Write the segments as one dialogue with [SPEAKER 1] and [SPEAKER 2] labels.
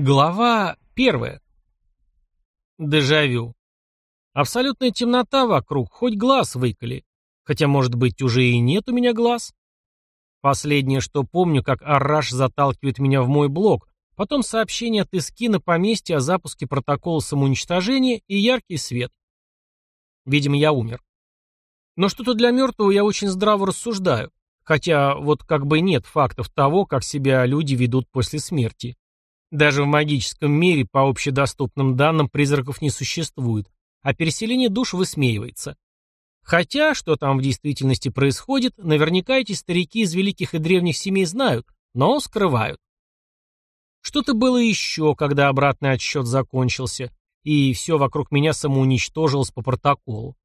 [SPEAKER 1] Глава первая. Дежавю. Абсолютная темнота вокруг, хоть глаз выколи. Хотя, может быть, уже и нет у меня глаз. Последнее, что помню, как Арраш заталкивает меня в мой блок, потом сообщение от Иски на поместье о запуске протокола самоуничтожения и яркий свет. Видимо, я умер. Но что-то для мертвого я очень здраво рассуждаю, хотя вот как бы нет фактов того, как себя люди ведут после смерти. Даже в магическом мире, по общедоступным данным, призраков не существует, а переселение душ высмеивается. Хотя, что там в действительности происходит, наверняка эти старики из великих и древних семей знают, но скрывают. Что-то было еще, когда обратный отсчет закончился, и все вокруг меня самоуничтожилось по протоколу.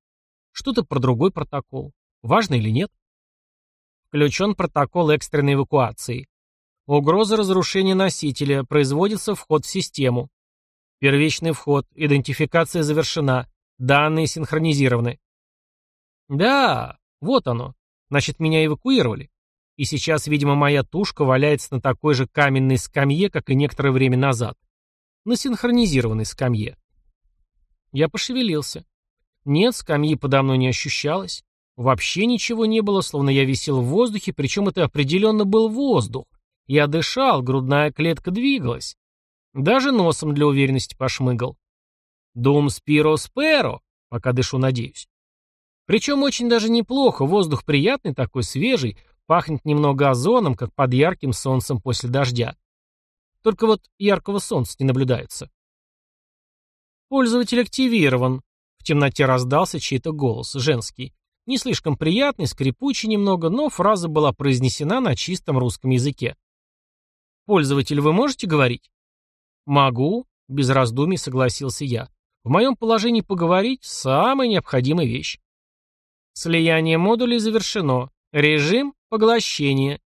[SPEAKER 1] Что-то про другой протокол. Важно или нет? Включен протокол экстренной эвакуации. Угроза разрушения носителя. Производится вход в систему. Первичный вход. Идентификация завершена. Данные синхронизированы. Да, вот оно. Значит, меня эвакуировали. И сейчас, видимо, моя тушка валяется на такой же каменной скамье, как и некоторое время назад. На синхронизированной скамье. Я пошевелился. Нет, скамьи подо мной не ощущалось. Вообще ничего не было, словно я висел в воздухе, причем это определенно был воздух. Я дышал, грудная клетка двигалась. Даже носом для уверенности пошмыгал. Дум спиро сперо, пока дышу, надеюсь. Причем очень даже неплохо, воздух приятный такой, свежий, пахнет немного озоном, как под ярким солнцем после дождя. Только вот яркого солнца не наблюдается. Пользователь активирован. В темноте раздался чей-то голос, женский. Не слишком приятный, скрипучий немного, но фраза была произнесена на чистом русском языке. «Пользователь, вы можете говорить?» «Могу», — без раздумий согласился я. «В моем положении поговорить — самая необходимая вещь». «Слияние модулей завершено. Режим поглощения».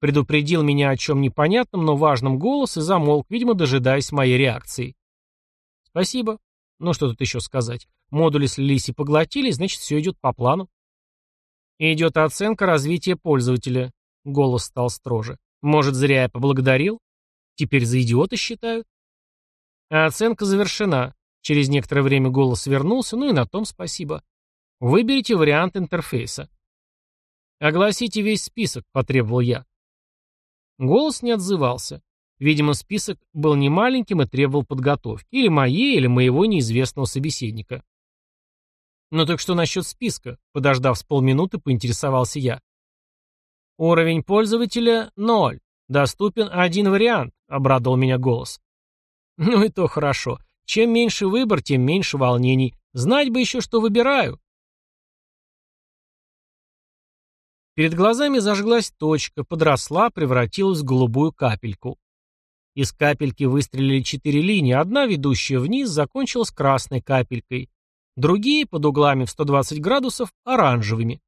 [SPEAKER 1] Предупредил меня о чем непонятном, но важном голос и замолк, видимо, дожидаясь моей реакции. «Спасибо. Ну что тут еще сказать? Модули слились и поглотили, значит, все идет по плану». «Идет оценка развития пользователя», — голос стал строже. Может, зря я поблагодарил? Теперь за идиота считают? А оценка завершена. Через некоторое время голос вернулся, ну и на том спасибо. Выберите вариант интерфейса. Огласите весь список, потребовал я. Голос не отзывался. Видимо, список был не маленьким и требовал подготовки. Или моей, или моего неизвестного собеседника. «Ну так что насчет списка?» Подождав с полминуты, поинтересовался я. Уровень пользователя – ноль. Доступен один вариант, обрадовал меня голос. Ну и то хорошо. Чем меньше выбор, тем меньше волнений. Знать бы еще, что выбираю. Перед глазами зажглась точка, подросла, превратилась в голубую капельку. Из капельки выстрелили четыре линии, одна, ведущая вниз, закончилась красной капелькой, другие, под углами в 120 градусов, оранжевыми.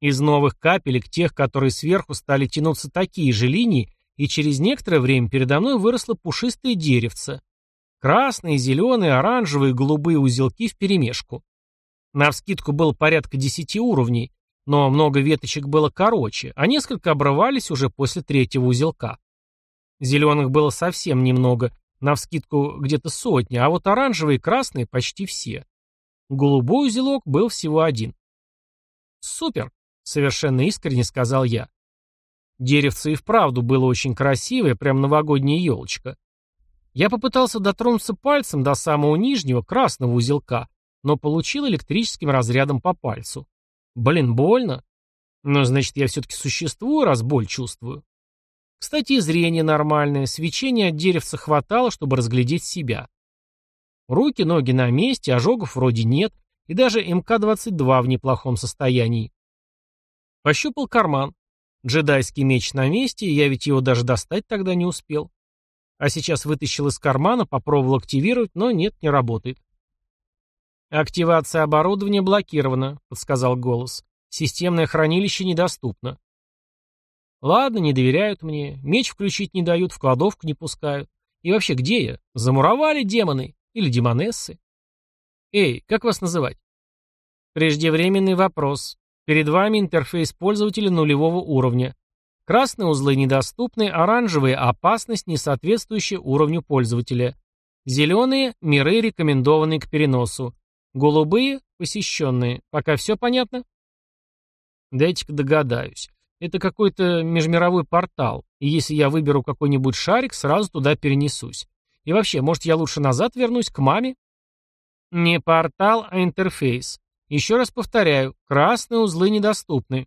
[SPEAKER 1] Из новых капелек, тех, которые сверху стали тянуться такие же линии, и через некоторое время передо мной выросло пушистое деревце. Красные, зеленые, оранжевые, голубые узелки вперемешку. Навскидку было порядка десяти уровней, но много веточек было короче, а несколько обрывались уже после третьего узелка. Зеленых было совсем немного, навскидку где-то сотня, а вот оранжевые и красные почти все. Голубой узелок был всего один. Супер! Совершенно искренне сказал я. Деревце и вправду было очень красивое, прям новогодняя елочка. Я попытался дотронуться пальцем до самого нижнего, красного узелка, но получил электрическим разрядом по пальцу. Блин, больно. Но значит, я все-таки существую, раз боль чувствую. Кстати, зрение нормальное, свечения от деревца хватало, чтобы разглядеть себя. Руки, ноги на месте, ожогов вроде нет, и даже МК-22 в неплохом состоянии. Пощупал карман. Джедайский меч на месте, я ведь его даже достать тогда не успел. А сейчас вытащил из кармана, попробовал активировать, но нет, не работает. «Активация оборудования блокирована», — подсказал голос. «Системное хранилище недоступно». «Ладно, не доверяют мне. Меч включить не дают, в кладовку не пускают. И вообще, где я? Замуровали демоны? Или демонессы? Эй, как вас называть?» «Преждевременный вопрос. Перед вами интерфейс пользователя нулевого уровня. Красные узлы недоступны, оранжевые – опасность, не соответствующая уровню пользователя. Зеленые – миры, рекомендованные к переносу. Голубые – посещенные. Пока все понятно? Дайте-ка догадаюсь. Это какой-то межмировой портал, и если я выберу какой-нибудь шарик, сразу туда перенесусь. И вообще, может, я лучше назад вернусь к маме? Не портал, а интерфейс. Еще раз повторяю, красные узлы недоступны.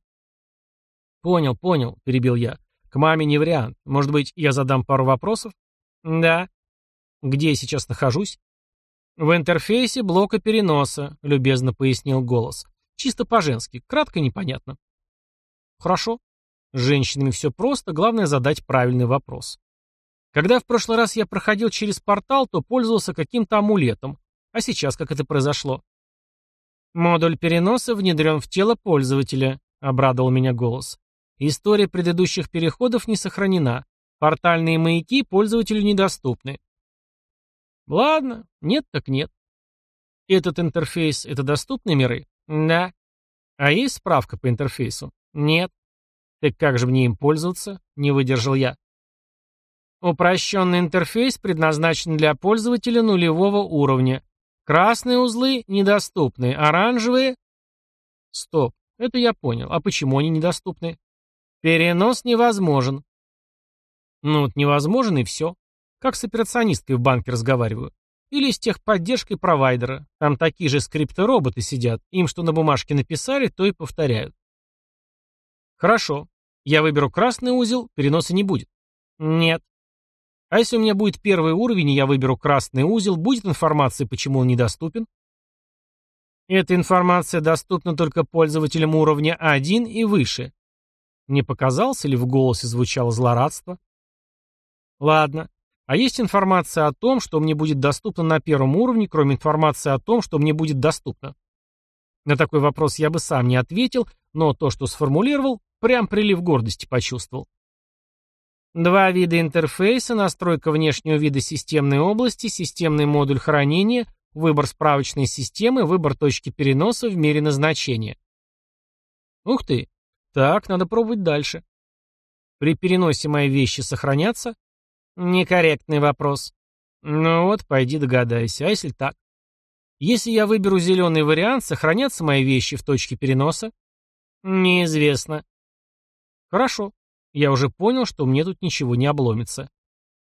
[SPEAKER 1] «Понял, понял», — перебил я. «К маме не вариант. Может быть, я задам пару вопросов?» «Да». «Где я сейчас нахожусь?» «В интерфейсе блока переноса», — любезно пояснил голос. «Чисто по-женски, кратко непонятно». «Хорошо. С женщинами все просто, главное задать правильный вопрос. Когда в прошлый раз я проходил через портал, то пользовался каким-то амулетом. А сейчас как это произошло?» «Модуль переноса внедрен в тело пользователя», — обрадовал меня голос. История предыдущих переходов не сохранена. Портальные маяки пользователю недоступны. Ладно, нет так нет. Этот интерфейс — это доступные миры? Да. А есть справка по интерфейсу? Нет. Так как же мне им пользоваться? Не выдержал я. Упрощенный интерфейс предназначен для пользователя нулевого уровня. Красные узлы недоступны, оранжевые... Стоп, это я понял. А почему они недоступны? Перенос невозможен. Ну вот невозможен и все. Как с операционисткой в банке разговариваю. Или с техподдержкой провайдера. Там такие же скрипты-роботы сидят. Им что на бумажке написали, то и повторяют. Хорошо. Я выберу красный узел, переноса не будет. Нет. А если у меня будет первый уровень, и я выберу красный узел, будет информация, почему он недоступен? Эта информация доступна только пользователям уровня 1 и выше. Не показался ли в голосе звучало злорадство? Ладно. А есть информация о том, что мне будет доступно на первом уровне, кроме информации о том, что мне будет доступно? На такой вопрос я бы сам не ответил, но то, что сформулировал, прям прилив гордости почувствовал. Два вида интерфейса, настройка внешнего вида системной области, системный модуль хранения, выбор справочной системы, выбор точки переноса в мере назначения. Ух ты, так, надо пробовать дальше. При переносе мои вещи сохранятся? Некорректный вопрос. Ну вот, пойди догадайся. А если так? Если я выберу зеленый вариант, сохранятся мои вещи в точке переноса? Неизвестно. Хорошо. Я уже понял, что мне тут ничего не обломится.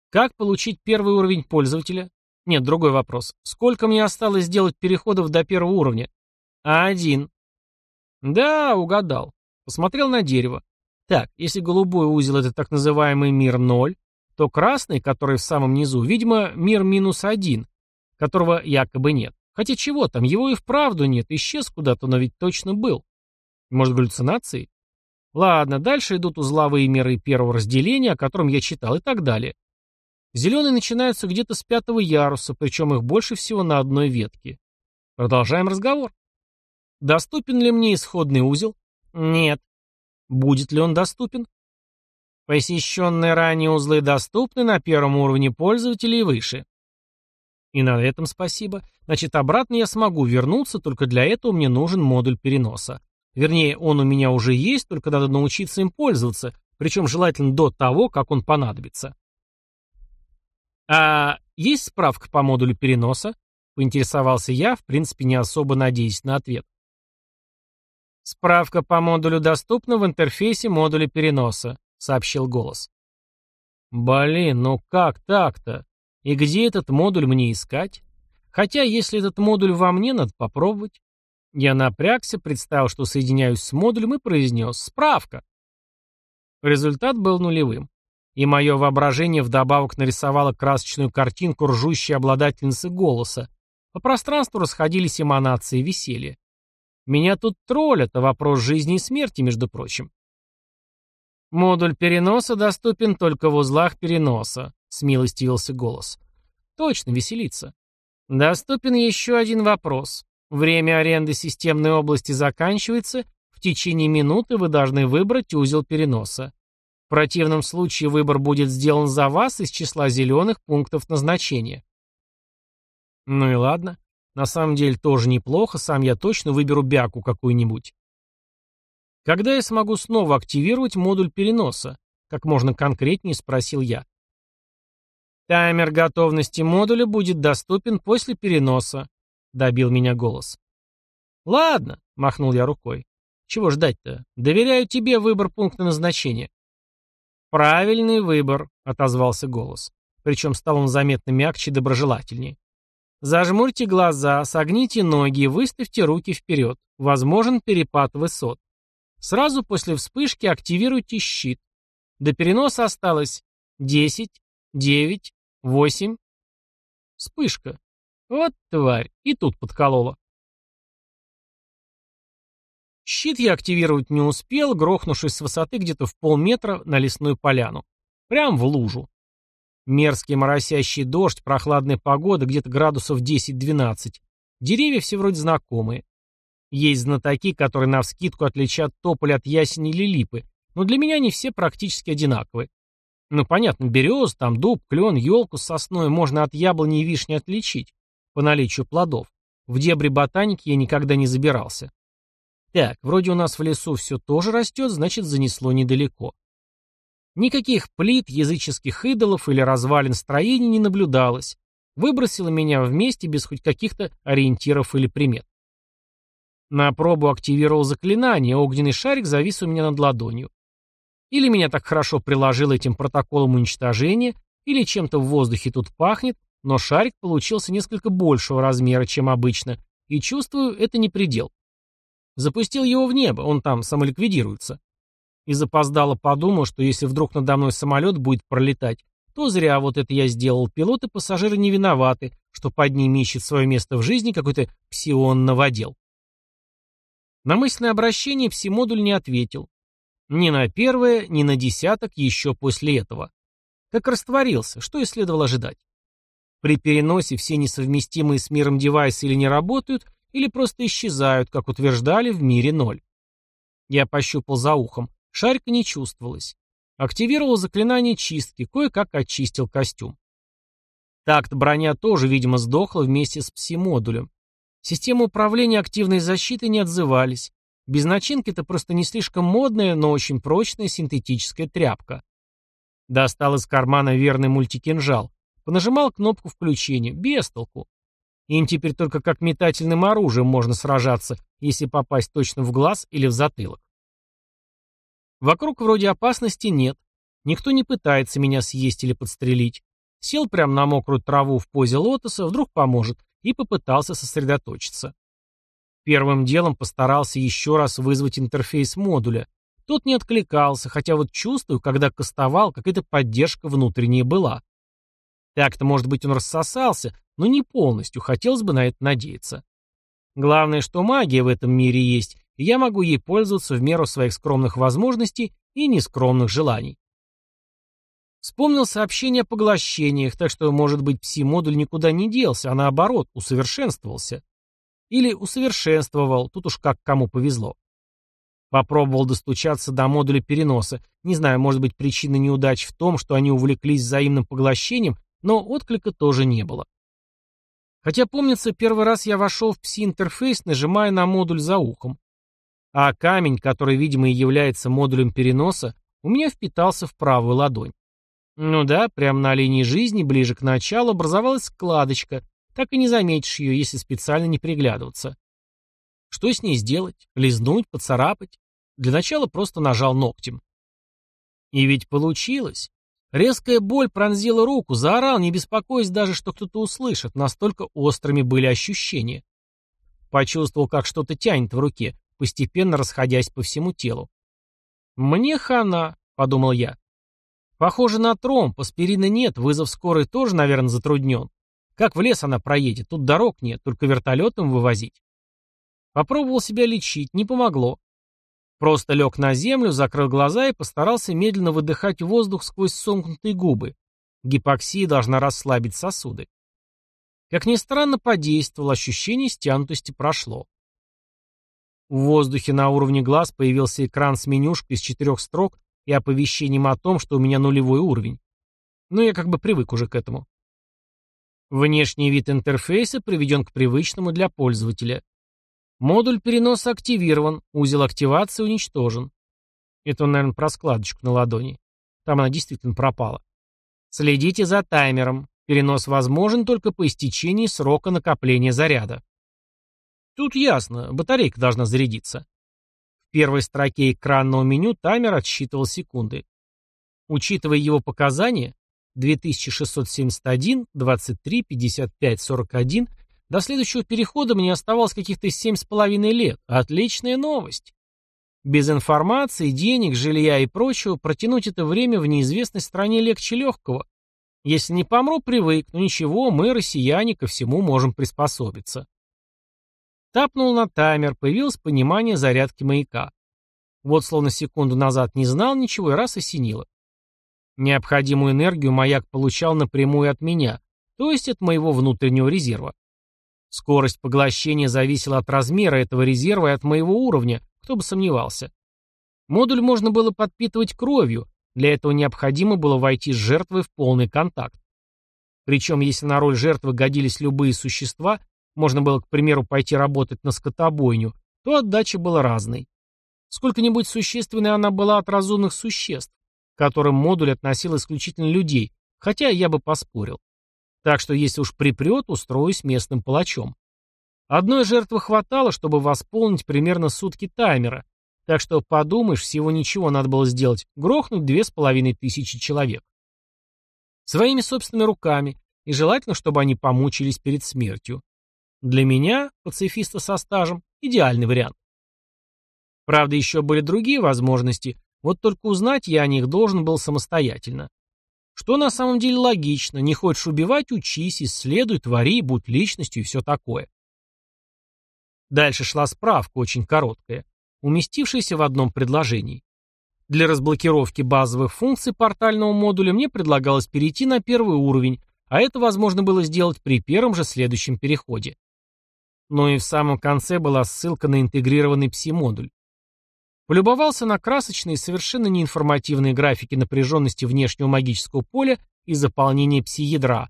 [SPEAKER 1] Как получить первый уровень пользователя? Нет, другой вопрос. Сколько мне осталось сделать переходов до первого уровня? Один. Да, угадал. Посмотрел на дерево. Так, если голубой узел это так называемый мир 0, то красный, который в самом низу, видимо, мир минус 1, которого якобы нет. Хотя чего там, его и вправду нет, исчез куда-то, но ведь точно был. Может, галлюцинации? Ладно, дальше идут узловые миры первого разделения, о котором я читал, и так далее. Зеленые начинаются где-то с пятого яруса, причем их больше всего на одной ветке. Продолжаем разговор. Доступен ли мне исходный узел? Нет. Будет ли он доступен? Посещенные ранее узлы доступны на первом уровне пользователя и выше. И на этом спасибо. Значит, обратно я смогу вернуться, только для этого мне нужен модуль переноса. Вернее, он у меня уже есть, только надо научиться им пользоваться, причем желательно до того, как он понадобится. А есть справка по модулю переноса? Поинтересовался я, в принципе, не особо надеясь на ответ. «Справка по модулю доступна в интерфейсе модуля переноса», — сообщил голос. «Блин, ну как так-то? И где этот модуль мне искать? Хотя, если этот модуль во мне, надо попробовать». Я напрягся, представил, что соединяюсь с модулем и произнес «Справка». Результат был нулевым. И мое воображение вдобавок нарисовало красочную картинку ржущей обладательницы голоса. По пространству расходились эманации веселья. Меня тут троллят, а вопрос жизни и смерти, между прочим. Модуль переноса доступен только в узлах переноса, смилостивился голос. Точно, веселиться. Доступен еще один вопрос. Время аренды системной области заканчивается, в течение минуты вы должны выбрать узел переноса. В противном случае выбор будет сделан за вас из числа зеленых пунктов назначения. Ну и ладно. На самом деле тоже неплохо, сам я точно выберу бяку какую-нибудь. Когда я смогу снова активировать модуль переноса? Как можно конкретнее спросил я. Таймер готовности модуля будет доступен после переноса, добил меня голос. Ладно, махнул я рукой. Чего ждать-то? Доверяю тебе выбор пункта назначения. Правильный выбор, отозвался голос. Причем стал он заметно мягче и доброжелательнее. Зажмурьте глаза, согните ноги и выставьте руки вперед. Возможен перепад высот. Сразу после вспышки активируйте щит. До переноса осталось 10, 9, 8. Вспышка. Вот тварь. И тут подколола. Щит я активировать не успел, грохнувшись с высоты где-то в полметра на лесную поляну. Прям в лужу. Мерзкий моросящий дождь, прохладная погода, где-то градусов 10-12. Деревья все вроде знакомые. Есть знатоки, которые навскидку отличат тополь от ясени или липы, но для меня они все практически одинаковые. Ну, понятно, берез, там дуб, клен, елку с сосной можно от яблони и вишни отличить, по наличию плодов. В дебри ботаники я никогда не забирался. Так, вроде у нас в лесу все тоже растет, значит, занесло недалеко. Никаких плит, языческих идолов или развалин строений не наблюдалось. Выбросило меня вместе без хоть каких-то ориентиров или примет. На пробу активировал заклинание, огненный шарик завис у меня над ладонью. Или меня так хорошо приложил этим протоколом уничтожения, или чем-то в воздухе тут пахнет, но шарик получился несколько большего размера, чем обычно, и чувствую, это не предел. Запустил его в небо, он там самоликвидируется. И запоздало подумал, что если вдруг надо мной самолет будет пролетать, то зря вот это я сделал. Пилот и пассажиры не виноваты, что под ними ищет свое место в жизни какой-то псион-новодел. На мысленное обращение пси-модуль не ответил. Ни на первое, ни на десяток еще после этого. Как растворился, что и следовало ожидать. При переносе все несовместимые с миром девайсы или не работают, или просто исчезают, как утверждали в мире ноль. Я пощупал за ухом. Шарика не чувствовалось. Активировал заклинание чистки, кое-как очистил костюм. Такт броня тоже, видимо, сдохла вместе с пси-модулем. Системы управления активной защиты не отзывались. Без начинки это просто не слишком модная, но очень прочная синтетическая тряпка. Достал из кармана верный мультикинжал. Понажимал кнопку включения. Без толку. Им теперь только как метательным оружием можно сражаться, если попасть точно в глаз или в затылок. Вокруг вроде опасности нет. Никто не пытается меня съесть или подстрелить. Сел прямо на мокрую траву в позе лотоса, вдруг поможет, и попытался сосредоточиться. Первым делом постарался еще раз вызвать интерфейс модуля. Тот не откликался, хотя вот чувствую, когда кастовал, какая-то поддержка внутренняя была. Так-то, может быть, он рассосался, но не полностью, хотелось бы на это надеяться. Главное, что магия в этом мире есть, и я могу ей пользоваться в меру своих скромных возможностей и нескромных желаний. Вспомнил сообщение о поглощениях, так что, может быть, пси-модуль никуда не делся, а наоборот, усовершенствовался. Или усовершенствовал, тут уж как кому повезло. Попробовал достучаться до модуля переноса. Не знаю, может быть, причина неудач в том, что они увлеклись взаимным поглощением, но отклика тоже не было. Хотя, помнится, первый раз я вошел в пси-интерфейс, нажимая на модуль за ухом. А камень, который, видимо, и является модулем переноса, у меня впитался в правую ладонь. Ну да, прямо на линии жизни, ближе к началу, образовалась складочка. Так и не заметишь ее, если специально не приглядываться. Что с ней сделать? Лизнуть, поцарапать? Для начала просто нажал ногтем. И ведь получилось. Резкая боль пронзила руку, заорал, не беспокоясь даже, что кто-то услышит, настолько острыми были ощущения. Почувствовал, как что-то тянет в руке, постепенно расходясь по всему телу. «Мне хана», — подумал я. «Похоже на тромб, аспирина нет, вызов скорой тоже, наверное, затруднен. Как в лес она проедет, тут дорог нет, только вертолетом вывозить». Попробовал себя лечить, не помогло. Просто лег на землю, закрыл глаза и постарался медленно выдыхать воздух сквозь сомкнутые губы. Гипоксия должна расслабить сосуды. Как ни странно, подействовал, ощущение стянутости прошло. В воздухе на уровне глаз появился экран с менюшкой из четырех строк и оповещением о том, что у меня нулевой уровень. Но я как бы привык уже к этому. Внешний вид интерфейса приведен к привычному для пользователя. Модуль переноса активирован, узел активации уничтожен. Это он, наверное, про складочку на ладони. Там она действительно пропала. Следите за таймером. Перенос возможен только по истечении срока накопления заряда. Тут ясно, батарейка должна зарядиться. В первой строке экранного меню таймер отсчитывал секунды. Учитывая его показания, 2671, 23, 55, 41, до следующего перехода мне оставалось каких-то семь с половиной лет. Отличная новость. Без информации, денег, жилья и прочего протянуть это время в неизвестной стране легче легкого. Если не помру, привык, но ничего, мы, россияне, ко всему можем приспособиться. Тапнул на таймер, появилось понимание зарядки маяка. Вот словно секунду назад не знал ничего и раз осенило. Необходимую энергию маяк получал напрямую от меня, то есть от моего внутреннего резерва. Скорость поглощения зависела от размера этого резерва и от моего уровня, кто бы сомневался. Модуль можно было подпитывать кровью, для этого необходимо было войти с жертвой в полный контакт. Причем, если на роль жертвы годились любые существа, можно было, к примеру, пойти работать на скотобойню, то отдача была разной. Сколько-нибудь существенной она была от разумных существ, к которым модуль относил исключительно людей, хотя я бы поспорил. Так что если уж припрет, устроюсь местным палачом. Одной жертвы хватало, чтобы восполнить примерно сутки таймера, так что, подумаешь, всего ничего надо было сделать, грохнуть две с половиной тысячи человек. Своими собственными руками, и желательно, чтобы они помучились перед смертью. Для меня, пацифиста со стажем, идеальный вариант. Правда, еще были другие возможности, вот только узнать я о них должен был самостоятельно. Что на самом деле логично. Не хочешь убивать – учись, исследуй, твори, будь личностью и все такое. Дальше шла справка, очень короткая, уместившаяся в одном предложении. Для разблокировки базовых функций портального модуля мне предлагалось перейти на первый уровень, а это возможно было сделать при первом же следующем переходе. Но и в самом конце была ссылка на интегрированный пси-модуль. Полюбовался на красочные, совершенно неинформативные графики напряженности внешнего магического поля и заполнения пси-ядра.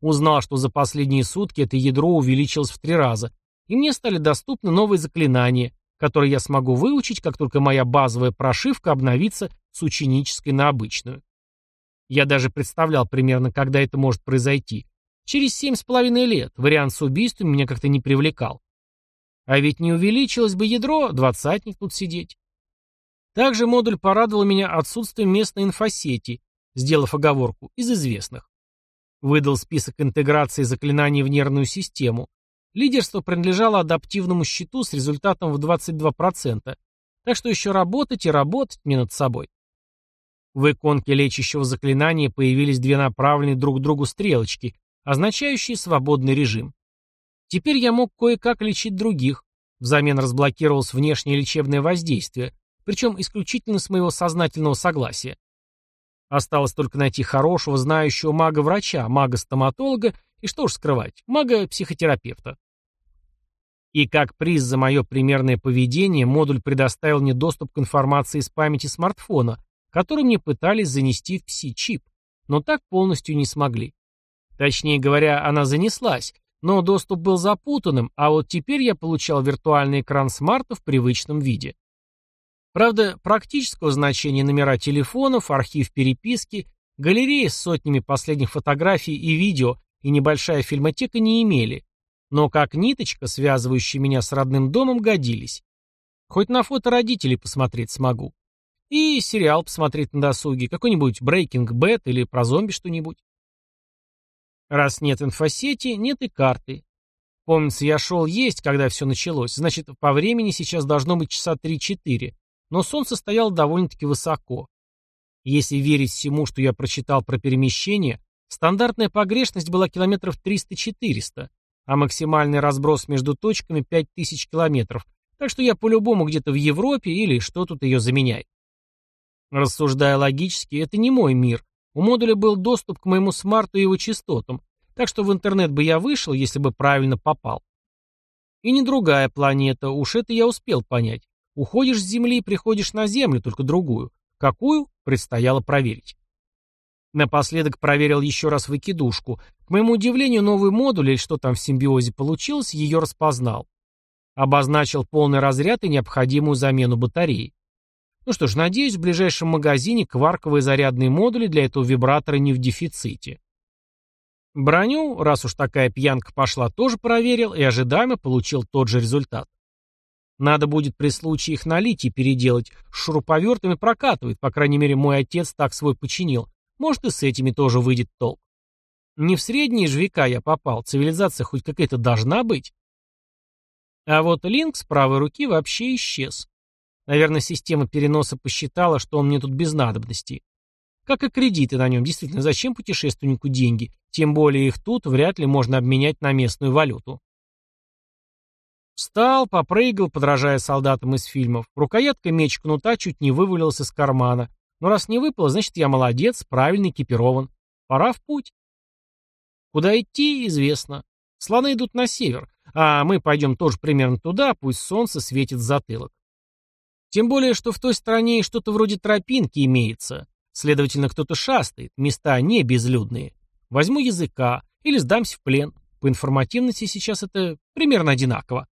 [SPEAKER 1] Узнал, что за последние сутки это ядро увеличилось в три раза, и мне стали доступны новые заклинания, которые я смогу выучить, как только моя базовая прошивка обновится с ученической на обычную. Я даже представлял примерно, когда это может произойти. Через семь с половиной лет вариант с убийством меня как-то не привлекал. А ведь не увеличилось бы ядро, двадцатник тут сидеть. Также модуль порадовал меня отсутствием местной инфосети, сделав оговорку, из известных. Выдал список интеграции заклинаний в нервную систему. Лидерство принадлежало адаптивному щиту с результатом в 22%, так что еще работать и работать мне над собой. В иконке лечащего заклинания появились две направленные друг к другу стрелочки, означающие свободный режим. Теперь я мог кое-как лечить других, взамен разблокировалось внешнее лечебное воздействие, причем исключительно с моего сознательного согласия. Осталось только найти хорошего, знающего мага-врача, мага-стоматолога и, что уж скрывать, мага-психотерапевта. И как приз за мое примерное поведение модуль предоставил мне доступ к информации из памяти смартфона, который мне пытались занести в пси-чип, но так полностью не смогли. Точнее говоря, она занеслась, но доступ был запутанным, а вот теперь я получал виртуальный экран смарта в привычном виде. Правда, практического значения номера телефонов, архив переписки, галереи с сотнями последних фотографий и видео и небольшая фильмотека не имели, но как ниточка, связывающая меня с родным домом, годились. Хоть на фото родителей посмотреть смогу. И сериал посмотреть на досуге, какой-нибудь Breaking Bad или про зомби что-нибудь. Раз нет инфосети, нет и карты. Помнится, я шел есть, когда все началось, значит, по времени сейчас должно быть часа 3-4 но солнце стояло довольно-таки высоко. Если верить всему, что я прочитал про перемещение, стандартная погрешность была километров 300-400, а максимальный разброс между точками 5000 километров, так что я по-любому где-то в Европе или что тут ее заменяет. Рассуждая логически, это не мой мир. У модуля был доступ к моему смарту и его частотам, так что в интернет бы я вышел, если бы правильно попал. И не другая планета, уж это я успел понять. Уходишь с Земли приходишь на Землю, только другую. Какую, предстояло проверить. Напоследок проверил еще раз выкидушку. К моему удивлению, новый модуль, или что там в симбиозе получилось, ее распознал. Обозначил полный разряд и необходимую замену батареи. Ну что ж, надеюсь, в ближайшем магазине кварковые зарядные модули для этого вибратора не в дефиците. Броню, раз уж такая пьянка пошла, тоже проверил и ожидаемо получил тот же результат. Надо будет при случае их налить и переделать. Шуруповертами прокатывает, по крайней мере, мой отец так свой починил. Может, и с этими тоже выйдет толк. Не в средние же века я попал, цивилизация хоть какая-то должна быть. А вот линк с правой руки вообще исчез. Наверное, система переноса посчитала, что он мне тут без надобности. Как и кредиты на нем. Действительно, зачем путешественнику деньги? Тем более их тут вряд ли можно обменять на местную валюту. Встал, попрыгал, подражая солдатам из фильмов. Рукоятка меч кнута чуть не вывалилась из кармана. Но раз не выпало, значит я молодец, правильно экипирован. Пора в путь. Куда идти, известно. Слоны идут на север, а мы пойдем тоже примерно туда, пусть солнце светит в затылок. Тем более, что в той стране что-то вроде тропинки имеется. Следовательно, кто-то шастает, места не безлюдные. Возьму языка или сдамся в плен. По информативности сейчас это примерно одинаково.